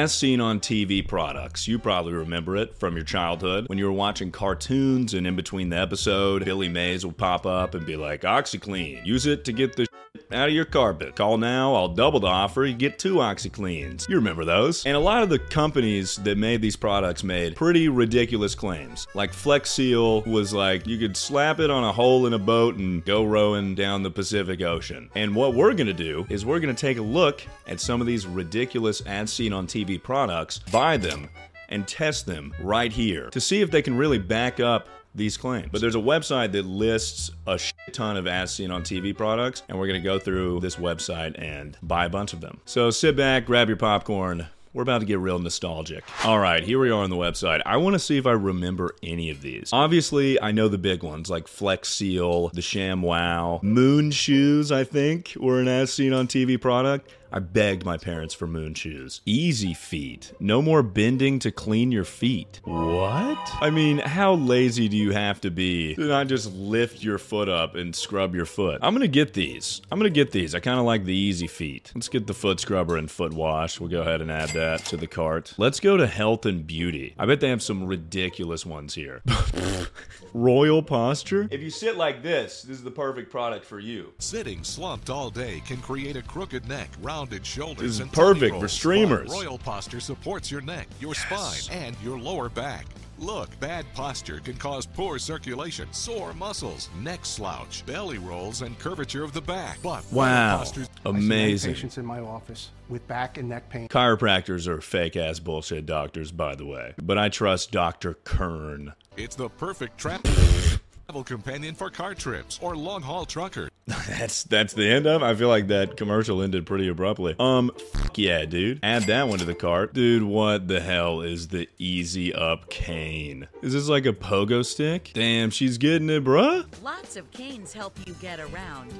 As seen on TV products, you probably remember it from your childhood when you were watching cartoons and in between the episode, Billy Mays would pop up and be like, OxiClean, use it to get the out of your carpet. Call now, I'll double the offer, you get two OxiCleans. You remember those. And a lot of the companies that made these products made pretty ridiculous claims. Like Flex Seal was like, you could slap it on a hole in a boat and go rowing down the Pacific Ocean. And what we're gonna do is we're gonna take a look at some of these ridiculous as seen on TV products, buy them, and test them right here to see if they can really back up these claims. But there's a website that lists a ton of as seen on TV products, and we're gonna go through this website and buy a bunch of them. So sit back, grab your popcorn. We're about to get real nostalgic. All right, here we are on the website. I want to see if I remember any of these. Obviously, I know the big ones like Flex Seal, the Sham Wow, Moon Shoes, I think, were an as seen on TV product. I begged my parents for moon shoes. Easy feet. No more bending to clean your feet. What? I mean, how lazy do you have to be to not just lift your foot up and scrub your foot? I'm gonna get these. I'm gonna get these. I kind of like the easy feet. Let's get the foot scrubber and foot wash. We'll go ahead and add that to the cart. Let's go to health and beauty. I bet they have some ridiculous ones here. Royal posture? If you sit like this, this is the perfect product for you. Sitting slumped all day can create a crooked neck, rounded shoulders, This is and perfect tummy for streamers. Royal posture supports your neck, your spine, and your lower back. Look, bad posture can cause poor circulation, sore muscles, neck slouch, belly rolls, and curvature of the back. But Royal Wow. Posture's I see Amazing. patients in my office with back and neck pain. Chiropractors are fake ass bullshit doctors, by the way. But I trust Dr. Kern. It's the perfect trap travel companion for car trips or long haul trucker. That's that's the end of. I feel like that commercial ended pretty abruptly. Um, fuck yeah, dude. Add that one to the cart, dude. What the hell is the Easy Up cane? Is this like a pogo stick? Damn, she's getting it, bruh. Lots of canes help you get around.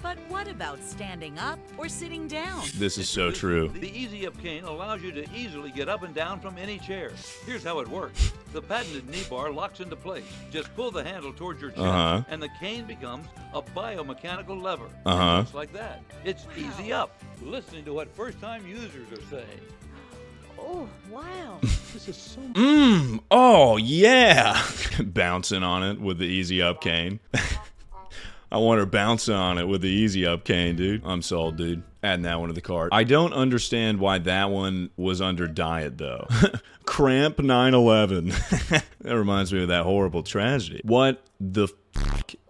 But what about standing up or sitting down? This is so true. The Easy Up cane allows you to easily get up and down from any chair. Here's how it works. The patented knee bar locks into place. Just pull the handle towards your chest, Uh-huh. and the cane becomes a biomechanical lever. Uh-huh. Just like that. It's Easy Up. Listening to what first-time users are saying. Oh, wow. This is so Mmm. Oh yeah. bouncing on it with the Easy Up cane. I want her bouncing on it with the Easy Up cane, dude. I'm sold, dude. Adding that one to the cart. I don't understand why that one was under diet though. Cramp 911. that reminds me of that horrible tragedy. What the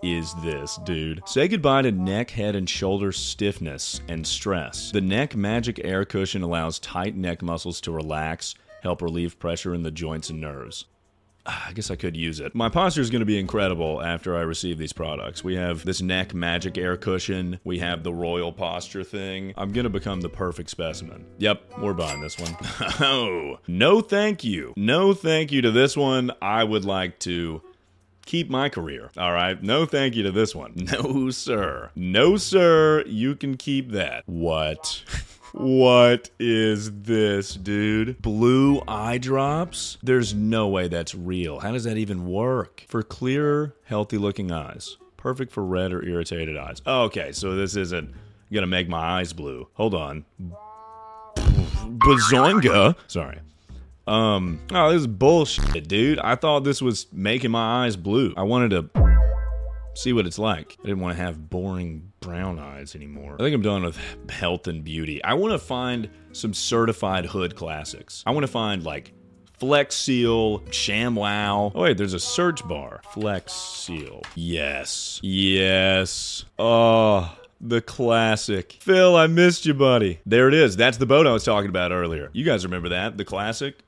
is this, dude? Say goodbye to neck, head, and shoulder stiffness and stress. The Neck Magic Air Cushion allows tight neck muscles to relax, help relieve pressure in the joints and nerves. I guess I could use it. My posture is going to be incredible after I receive these products. We have this neck magic air cushion. We have the royal posture thing. I'm going to become the perfect specimen. Yep, we're buying this one. oh, no thank you. No thank you to this one. I would like to keep my career. All right. No thank you to this one. No, sir. No, sir. You can keep that. What? What is this, dude? Blue eye drops? There's no way that's real. How does that even work? For clear, healthy looking eyes. Perfect for red or irritated eyes. Okay, so this isn't gonna make my eyes blue. Hold on. Bazonga. Sorry. Um, oh, this is bullshit, dude. I thought this was making my eyes blue. I wanted to see what it's like. I didn't want to have boring brown eyes anymore. I think I'm done with health and beauty. I want to find some certified hood classics. I want to find like Flex Seal, ShamWow. Oh wait, there's a search bar. Flex Seal. Yes. Yes. Oh, the classic. Phil, I missed you, buddy. There it is. That's the boat I was talking about earlier. You guys remember that? The classic?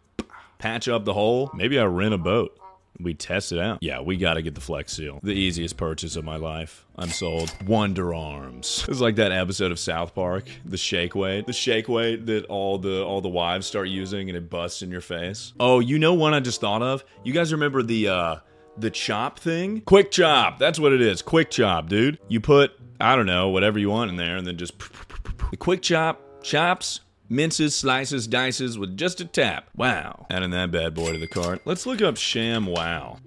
Patch up the hole. Maybe I rent a boat. We test it out. Yeah, we gotta get the Flex Seal. The easiest purchase of my life. I'm sold. Wonder Arms. It's like that episode of South Park, the shake weight. The shake weight that all the all the wives start using and it busts in your face. Oh, you know one I just thought of? You guys remember the uh the chop thing? Quick chop. That's what it is. Quick chop, dude. You put I don't know, whatever you want in there and then just the quick chop chops minces, slices, dices with just a tap. Wow. Adding that bad boy to the cart. Let's look up Sham Wow.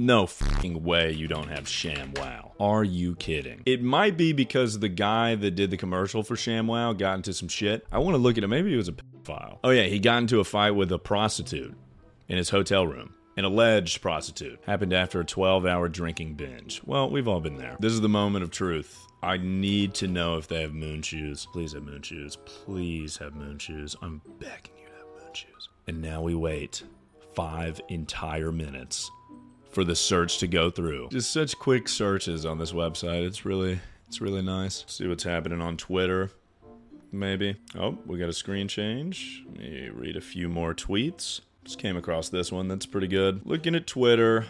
No fucking way you don't have ShamWow. Are you kidding? It might be because the guy that did the commercial for ShamWow got into some shit. I want to look at it. Maybe he was a file. Oh yeah, he got into a fight with a prostitute in his hotel room. An alleged prostitute. Happened after a 12 hour drinking binge. Well, we've all been there. This is the moment of truth. I need to know if they have moon shoes. Please have moon shoes. Please have moon shoes. I'm begging you to have moon shoes. And now we wait five entire minutes for the search to go through. Just such quick searches on this website. It's really it's really nice. See what's happening on Twitter. Maybe. Oh, we got a screen change. Let me read a few more tweets. Just came across this one that's pretty good. Looking at Twitter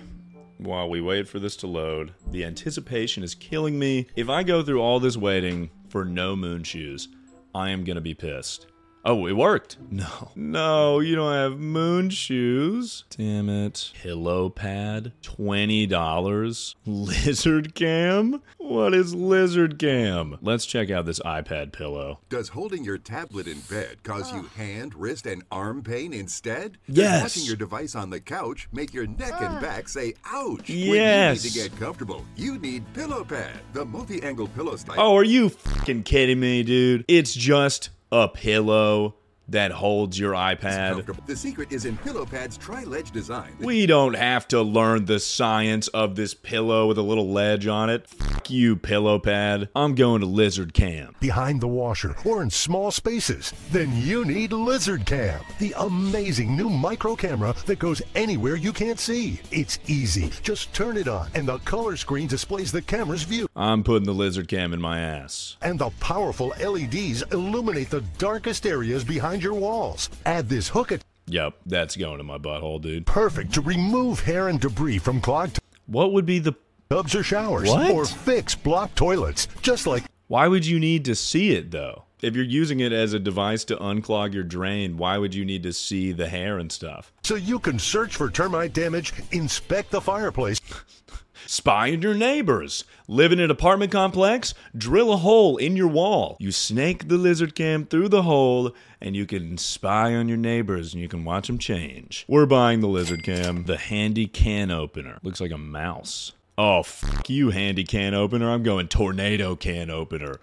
while we wait for this to load. The anticipation is killing me. If I go through all this waiting for no moon shoes, I am gonna be pissed. Oh, it worked. No. No, you don't have moon shoes. Damn it. Pillow pad. $20. Lizard cam? What is lizard cam? Let's check out this iPad pillow. Does holding your tablet in bed cause you hand, wrist, and arm pain instead? Yes. Does watching your device on the couch make your neck and ah. back say ouch? Yes. When you need to get comfortable, you need Pillow Pad, the multi-angle pillow style. Oh, are you fucking kidding me, dude? It's just a pillow that holds your iPad. The secret is in Pillow Pad's tri-ledge design. We don't have to learn the science of this pillow with a little ledge on it. Fuck you, pillow pad. I'm going to Lizard Cam. behind the washer or in small spaces, then you need Lizard Cam, the amazing new micro camera that goes anywhere you can't see. It's easy. Just turn it on, and the color screen displays the camera's view. I'm putting the Lizard Cam in my ass. And the powerful LEDs illuminate the darkest areas behind your walls. Add this hook at Yep, that's going in my butthole, dude. perfect to remove hair and debris from clogged What would be the. tubs or showers. What? Or fix blocked toilets, just like Why would you need to see it, though? If you're using it as a device to unclog your drain, why would you need to see the hair and stuff? so you can search for termite damage, inspect the fireplace, Spy on your neighbors. Live in an apartment complex? Drill a hole in your wall. You snake the lizard cam through the hole, and you can spy on your neighbors and you can watch them change. We're buying the lizard cam, the handy can opener. Looks like a mouse. Oh, fuck you, handy can opener. I'm going tornado can opener.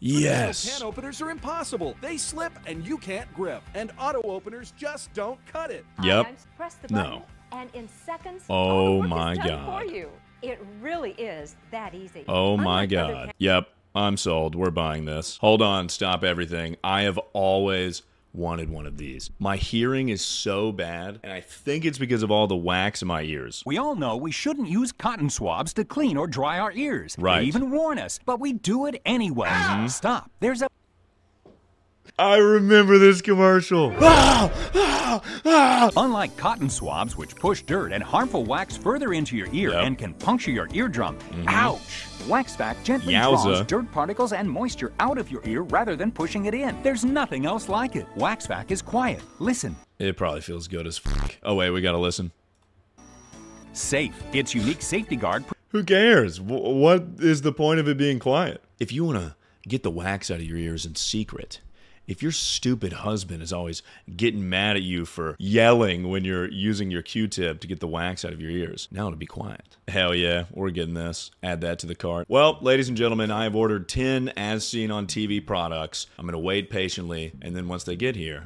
Yes. Can openers are impossible. They slip and you can't grip. And auto openers just don't cut it. Yep. Times, press the No. and in seconds, Oh the work my is done God. for you. It really is that easy. Oh my Unlike other god. Yep, I'm sold. We're buying this. Hold on, stop everything. I have always wanted one of these. My hearing is so bad, and I think it's because of all the wax in my ears. We all know we shouldn't use cotton swabs to clean or dry our ears. Right. They even warn us, but we do it anyway. Mm-hmm. Stop. There's a I remember this commercial. Ah, ah, ah. Unlike cotton swabs, which push dirt and harmful wax further into your ear Yep. And can puncture your eardrum. Mm-hmm. Ouch! WaxVac gently Yowza. draws dirt particles and moisture out of your ear rather than pushing it in. There's nothing else like it. WaxVac is quiet. Listen. It probably feels good as fuck. Oh wait, we gotta listen. Safe. Its unique safety guard Who cares? W- what is the point of it being quiet? If you want to get the wax out of your ears in secret, if your stupid husband is always getting mad at you for yelling when you're using your Q-tip to get the wax out of your ears, now it'll be quiet. Hell yeah, we're getting this. Add that to the cart. Well, ladies and gentlemen, I have ordered 10 as seen on TV products. I'm going to wait patiently, and then once they get here,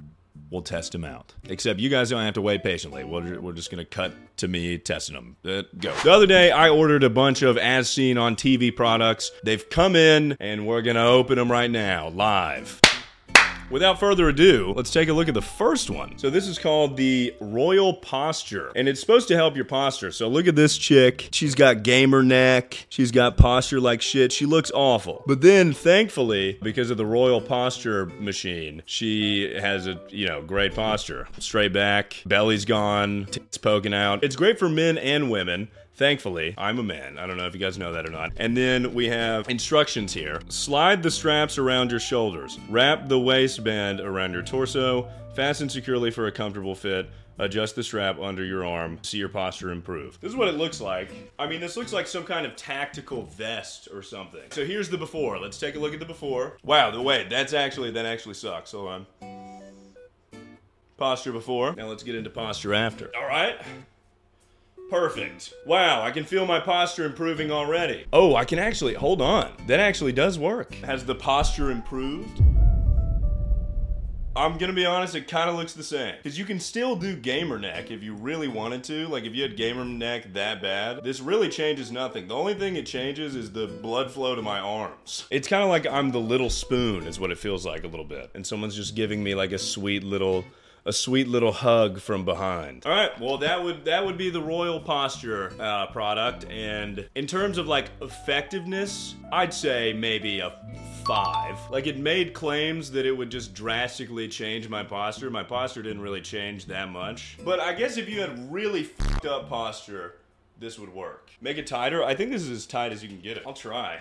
we'll test them out. Except you guys don't have to wait patiently. We're, we're just going to cut to me testing them. Uh, go. The other day, I ordered a bunch of as seen on TV products. They've come in, and we're going to open them right now, live. Without further ado, let's take a look at the first one. So this is called the Royal Posture, and it's supposed to help your posture. So look at this chick. She's got gamer neck. She's got posture like shit. She looks awful. But then, thankfully, because of the Royal Posture machine, she has a, you know, great posture. Straight back, belly's gone, tits poking out. It's great for men and women. Thankfully, I'm a man. I don't know if you guys know that or not. And then we have instructions here. Slide the straps around your shoulders. Wrap the waistband around your torso. Fasten securely for a comfortable fit. Adjust the strap under your arm. See your posture improve. This is what it looks like. I mean, this looks like some kind of tactical vest or something. So here's the before. Let's take a look at the before. Wow, the wait, that's actually that actually sucks. Hold on. Posture before. Now let's get into posture after. All right. Perfect. Wow, I can feel my posture improving already. Oh, I can actually, hold on. That actually does work. Has the posture improved? I'm gonna be honest, it kind of looks the same. Because you can still do gamer neck if you really wanted to. Like if you had gamer neck that bad, this really changes nothing. The only thing it changes is the blood flow to my arms. It's kind of like I'm the little spoon, is what it feels like a little bit. And someone's just giving me like a sweet little a sweet little hug from behind. All right, well that would that would be the Royal Posture uh, product, and in terms of like effectiveness, I'd say maybe a five. Like it made claims that it would just drastically change my posture. My posture didn't really change that much, but I guess if you had really fucked up posture, this would work. Make it tighter. I think this is as tight as you can get it. I'll try.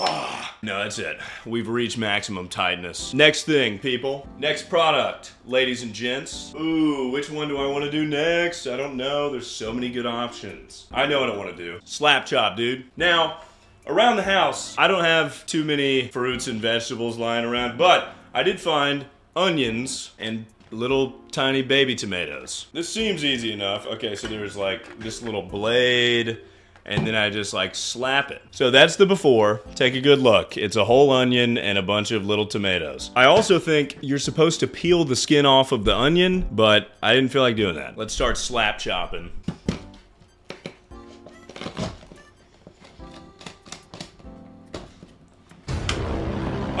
Ah, no, that's it. We've reached maximum tightness. Next thing, people. Next product, ladies and gents. Ooh, which one do I want to do next? I don't know. There's so many good options. I know what I want to do. Slap chop, dude. Now, around the house, I don't have too many fruits and vegetables lying around, but I did find onions and little tiny baby tomatoes. This seems easy enough. Okay, so there's like this little blade and then I just like slap it. So that's the before. Take a good look. It's a whole onion and a bunch of little tomatoes. I also think you're supposed to peel the skin off of the onion, but I didn't feel like doing that. Let's start slap chopping.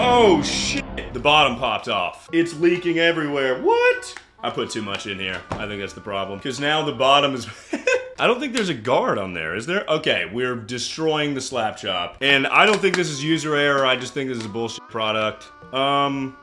Oh shit! The bottom popped off. It's leaking everywhere. What? I put too much in here. I think that's the problem. Because now the bottom is... I don't think there's a guard on there, is there? Okay, we're destroying the slap chop. And I don't think this is user error, I just think this is a bullshit product. Um...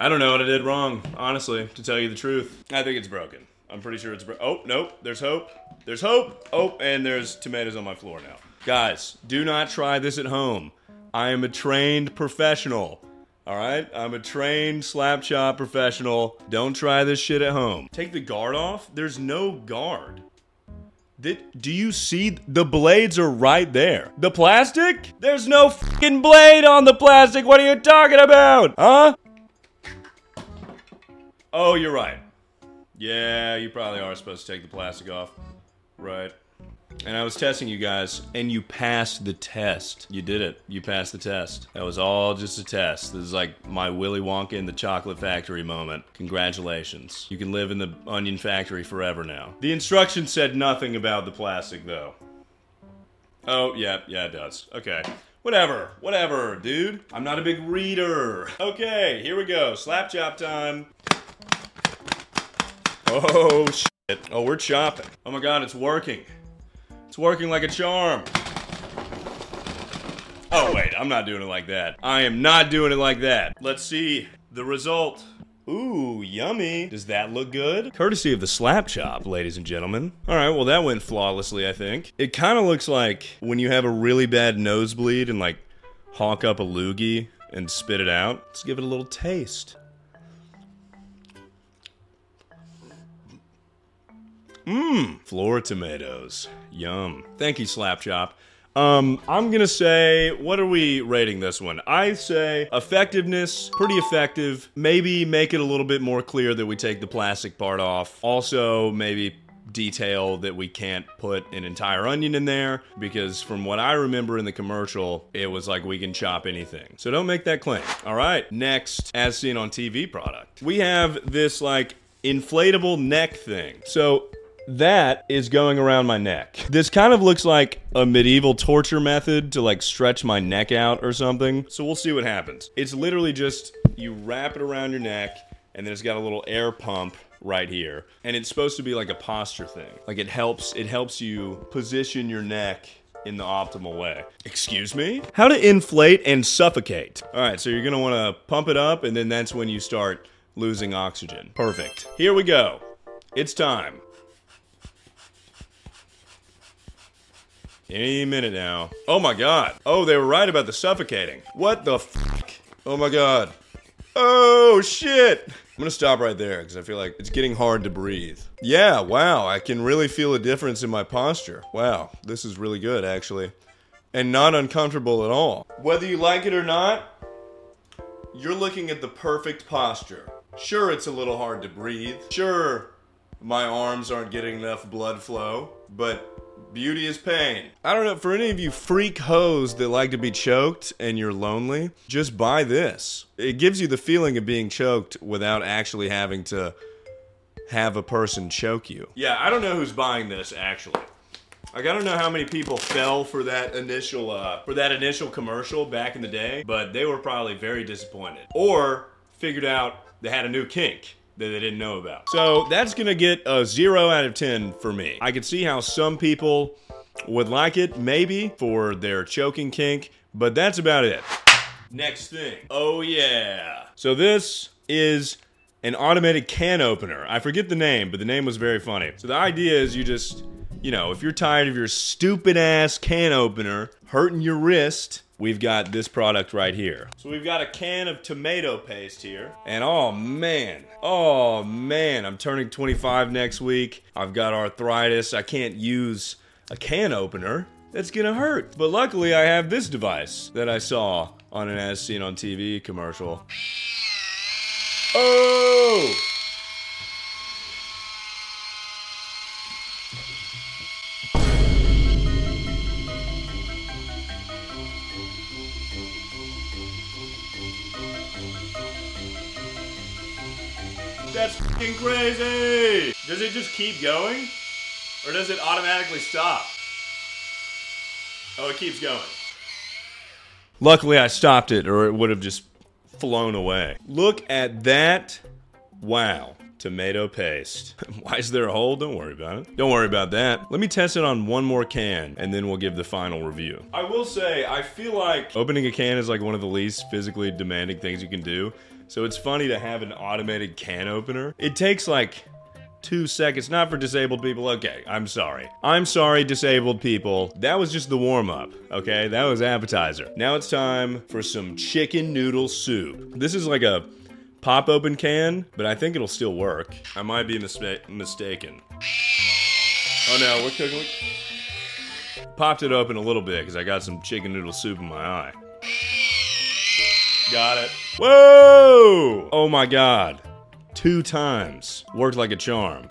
I don't know what I did wrong, honestly, to tell you the truth. I think it's broken. I'm pretty sure it's bro- Oh, nope, there's hope. There's hope! Oh, and there's tomatoes on my floor now. Guys, do not try this at home. I am a trained professional. All right, I'm a trained slap chop professional. Don't try this shit at home. Take the guard off. There's no guard. Did, do you see the blades are right there? The plastic? There's no fucking blade on the plastic. What are you talking about? Huh? Oh, you're right. Yeah, you probably are supposed to take the plastic off. Right. And I was testing you guys, and you passed the test. You did it. You passed the test. That was all just a test. This is like my Willy Wonka in the chocolate factory moment. Congratulations. You can live in the onion factory forever now. The instructions said nothing about the plastic, though. Oh, yeah, yeah, it does. Okay. Whatever, whatever, dude. I'm not a big reader. Okay, here we go. Slap chop time. Oh, shit. Oh, we're chopping. Oh my god, it's working. It's working like a charm. Oh, wait, I'm not doing it like that. I am not doing it like that. Let's see the result. Ooh, yummy. Does that look good? Courtesy of the slap chop, ladies and gentlemen. All right, well, that went flawlessly, I think. It kind of looks like when you have a really bad nosebleed and, like, hawk up a loogie and spit it out. Let's give it a little taste. Mmm, floor tomatoes. Yum. Thank you, Slap Chop. Um, I'm gonna say, what are we rating this one? I say effectiveness, pretty effective. Maybe make it a little bit more clear that we take the plastic part off. Also, maybe detail that we can't put an entire onion in there because from what I remember in the commercial, it was like we can chop anything. So don't make that claim. All right, next, as seen on TV product, we have this like inflatable neck thing. So that is going around my neck. This kind of looks like a medieval torture method to like stretch my neck out or something. So we'll see what happens. It's literally just you wrap it around your neck and then it's got a little air pump right here. And it's supposed to be like a posture thing. Like it helps it helps you position your neck in the optimal way. Excuse me? How to inflate and suffocate. All right, so you're want to pump it up and then that's when you start losing oxygen. Perfect. Here we go. It's time. Any minute now. Oh my god. Oh, they were right about the suffocating. What the? Oh my god. Oh shit. I'm gonna stop right there because I feel like it's getting hard to breathe. Yeah, wow, I can really feel a difference in my posture. Wow, this is really good actually. And not uncomfortable at all. Whether you like it or not, you're looking at the perfect posture. Sure, it's a little hard to breathe. Sure, my arms aren't getting enough blood flow, but beauty is pain. I don't know, for any of you freak hoes that like to be choked and you're lonely, just buy this. It gives you the feeling of being choked without actually having to have a person choke you. Yeah, I don't know who's buying this actually. Like I don't know how many people fell for that initial uh, for that initial commercial back in the day, but they were probably very disappointed or figured out they had a new kink that they didn't know about. So that's gonna get a zero out of 10 for me. I could see how some people would like it, maybe for their choking kink, but that's about it. Next thing. Oh yeah. So this is an automated can opener. I forget the name, but the name was very funny. So the idea is you just, you know, if you're tired of your stupid ass can opener hurting your wrist, we've got this product right here. So we've got a can of tomato paste here. And oh man, oh man, I'm turning 25 next week. I've got arthritis. I can't use a can opener. That's gonna hurt. But luckily, I have this device that I saw on an As Seen on TV commercial. Oh! Crazy! Does it just keep going? Or does it automatically stop? Oh, it keeps going. Luckily, I stopped it, or it would have just flown away. Look at that. Wow. Tomato paste. Why is there a hole? Don't worry about it. Don't worry about that. Let me test it on one more can and then we'll give the final review. I will say, I feel like opening a can is like one of the least physically demanding things you can do. So it's funny to have an automated can opener. It takes like two seconds, not for disabled people. Okay, I'm sorry. I'm sorry, disabled people. That was just the warm up, okay? That was appetizer. Now it's time for some chicken noodle soup. This is like a pop open can, but I think it'll still work. I might be mistaken. Oh no, we're cooking. Popped it open a little bit because I got some chicken noodle soup in my eye. Got it. Whoa! Oh my god two times. Worked like a charm.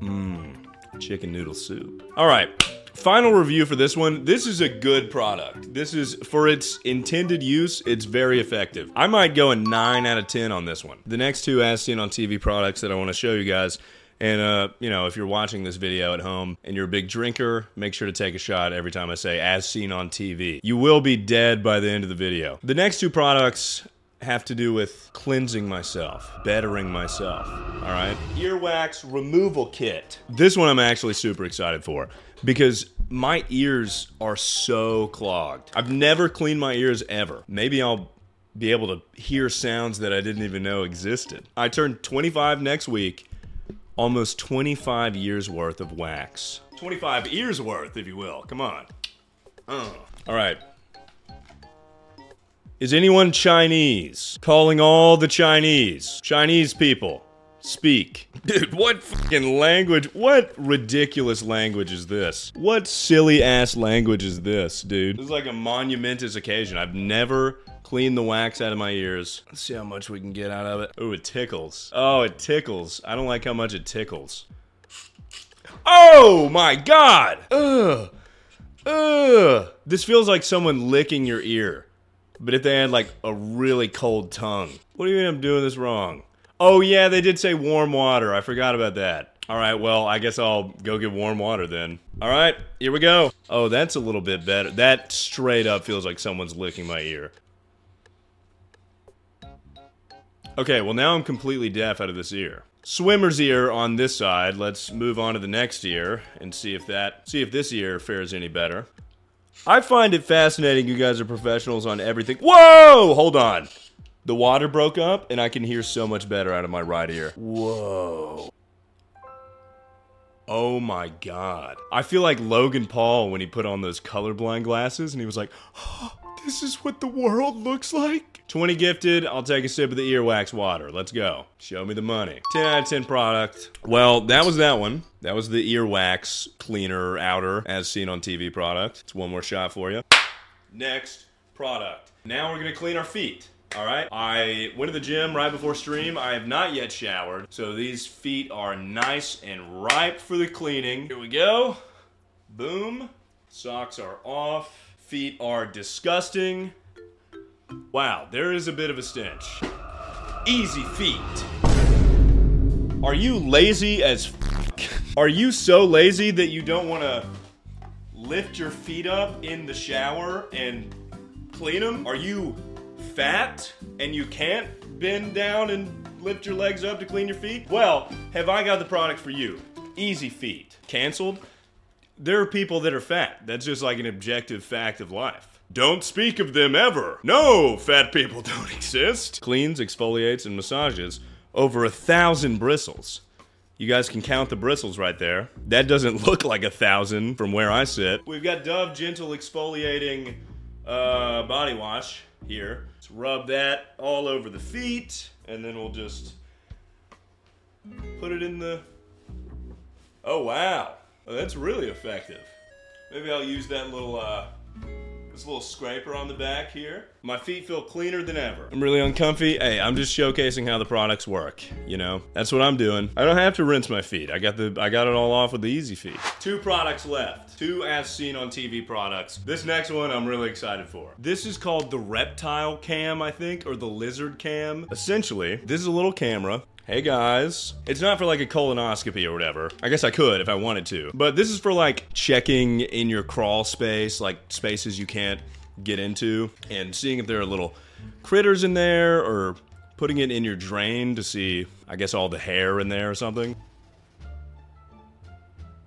Mmm, chicken noodle soup. All right, final review for this one. This is a good product. This is, for its intended use, it's very effective. I might go a 9 out of 10 on this one. The next two as seen on TV products that I want to show you guys and, uh, you know, if you're watching this video at home and you're a big drinker, make sure to take a shot every time I say as seen on TV. You will be dead by the end of the video. The next two products have to do with cleansing myself, bettering myself. All right? Earwax removal kit. This one I'm actually super excited for because my ears are so clogged. I've never cleaned my ears ever. Maybe I'll be able to hear sounds that I didn't even know existed. I turn 25 next week. Almost 25 years worth of wax. 25 ears worth, if you will. Come on. Uh. All right. Is anyone Chinese? Calling all the Chinese. Chinese people. Speak. Dude, what fucking language? What ridiculous language is this? What silly ass language is this, dude? This is like a monumentous occasion. I've never cleaned the wax out of my ears. Let's see how much we can get out of it. Oh, it tickles. Oh, it tickles. I don't like how much it tickles. Oh my god! Ugh. Ugh. This feels like someone licking your ear. But if they had like a really cold tongue, what do you mean I'm doing this wrong? Oh yeah, they did say warm water. I forgot about that. All right, well, I guess I'll go get warm water then. All right, here we go. Oh, that's a little bit better. That straight up feels like someone's licking my ear. Okay, well now I'm completely deaf out of this ear. Swimmer's ear on this side. Let's move on to the next ear and see if that see if this ear fares any better. I find it fascinating you guys are professionals on everything. Whoa! Hold on. The water broke up and I can hear so much better out of my right ear. Whoa. Oh my god. I feel like Logan Paul when he put on those colorblind glasses and he was like, oh, this is what the world looks like? 20 gifted, I'll take a sip of the earwax water. Let's go. Show me the money. 10 out of 10 product. Well, that was that one. That was the earwax cleaner outer as seen on TV product. It's one more shot for you. Next product. Now we're gonna clean our feet. All right. I went to the gym right before stream. I have not yet showered. So these feet are nice and ripe for the cleaning. Here we go. Boom. Socks are off. Feet are disgusting. Wow, there is a bit of a stench. Easy feet. Are you lazy as f- Are you so lazy that you don't want to lift your feet up in the shower and clean them? Are you fat and you can't bend down and lift your legs up to clean your feet? Well, have I got the product for you? Easy feet. Cancelled? There are people that are fat. That's just like an objective fact of life. Don't speak of them ever. No, fat people don't exist. Cleans, exfoliates, and massages over a thousand bristles. You guys can count the bristles right there. That doesn't look like a thousand from where I sit. We've got Dove Gentle Exfoliating uh, Body Wash here. Let's rub that all over the feet, and then we'll just put it in the. Oh, wow. Oh, that's really effective. Maybe I'll use that little, uh, this little scraper on the back here. My feet feel cleaner than ever. I'm really uncomfy. Hey, I'm just showcasing how the products work. You know, that's what I'm doing. I don't have to rinse my feet. I got the, I got it all off with the Easy Feet. Two products left. Two as seen on TV products. This next one I'm really excited for. This is called the Reptile Cam, I think, or the Lizard Cam. Essentially, this is a little camera. Hey guys. It's not for like a colonoscopy or whatever. I guess I could if I wanted to. But this is for like checking in your crawl space, like spaces you can't get into, and seeing if there are little critters in there or putting it in your drain to see, I guess, all the hair in there or something.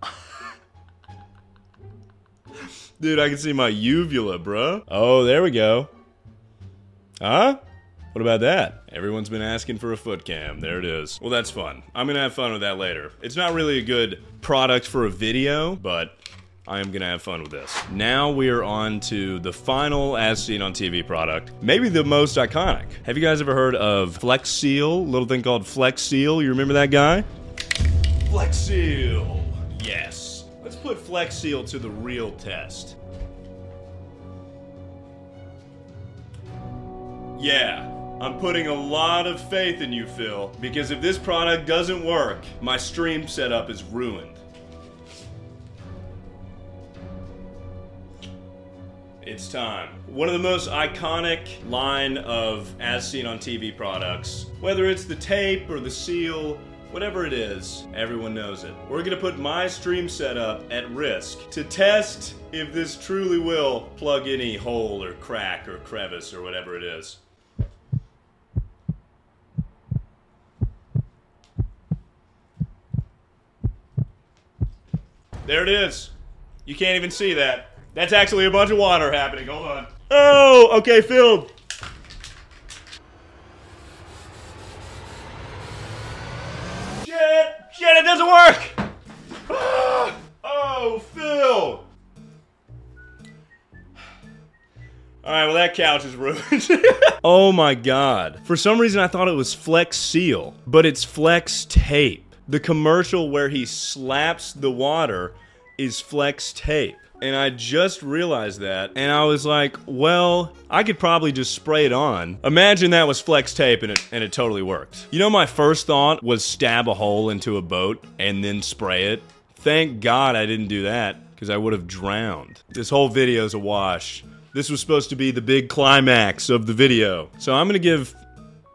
Dude, I can see my uvula, bruh. Oh, there we go. Huh? What about that? Everyone's been asking for a foot cam. There it is. Well, that's fun. I'm gonna have fun with that later. It's not really a good product for a video, but I am gonna have fun with this. Now we are on to the final as seen on TV product. Maybe the most iconic. Have you guys ever heard of Flex Seal? Little thing called Flex Seal. You remember that guy? Flex Seal. Yes. Let's put Flex Seal to the real test. Yeah, I'm putting a lot of faith in you, Phil, because if this product doesn't work, my stream setup is ruined. It's time. One of the most iconic line of as seen on TV products, whether it's the tape or the seal, whatever it is, everyone knows it. We're gonna put my stream setup at risk to test if this truly will plug any hole or crack or crevice or whatever it is. There it is. You can't even see that. That's actually a bunch of water happening. Hold on. Oh, okay, filled. Shit! Shit, it doesn't work! Ah! Oh, Phil! Alright, well, that couch is ruined. oh my god. For some reason, I thought it was Flex Seal, but it's Flex Tape. The commercial where he slaps the water is Flex Tape. And I just realized that, and I was like, well, I could probably just spray it on. Imagine that was flex tape and it, and it totally worked. You know, my first thought was stab a hole into a boat and then spray it. Thank God I didn't do that, because I would have drowned. This whole video is a wash. This was supposed to be the big climax of the video. So I'm gonna give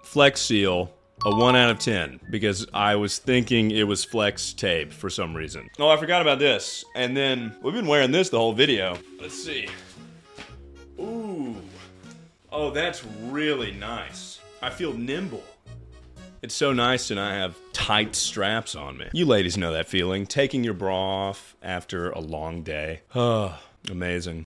Flex Seal a 1 out of 10 because I was thinking it was flex tape for some reason. Oh, I forgot about this. And then we've been wearing this the whole video. Let's see. Ooh. Oh, that's really nice. I feel nimble. It's so nice to not have tight straps on me. You ladies know that feeling, taking your bra off after a long day. Oh, amazing.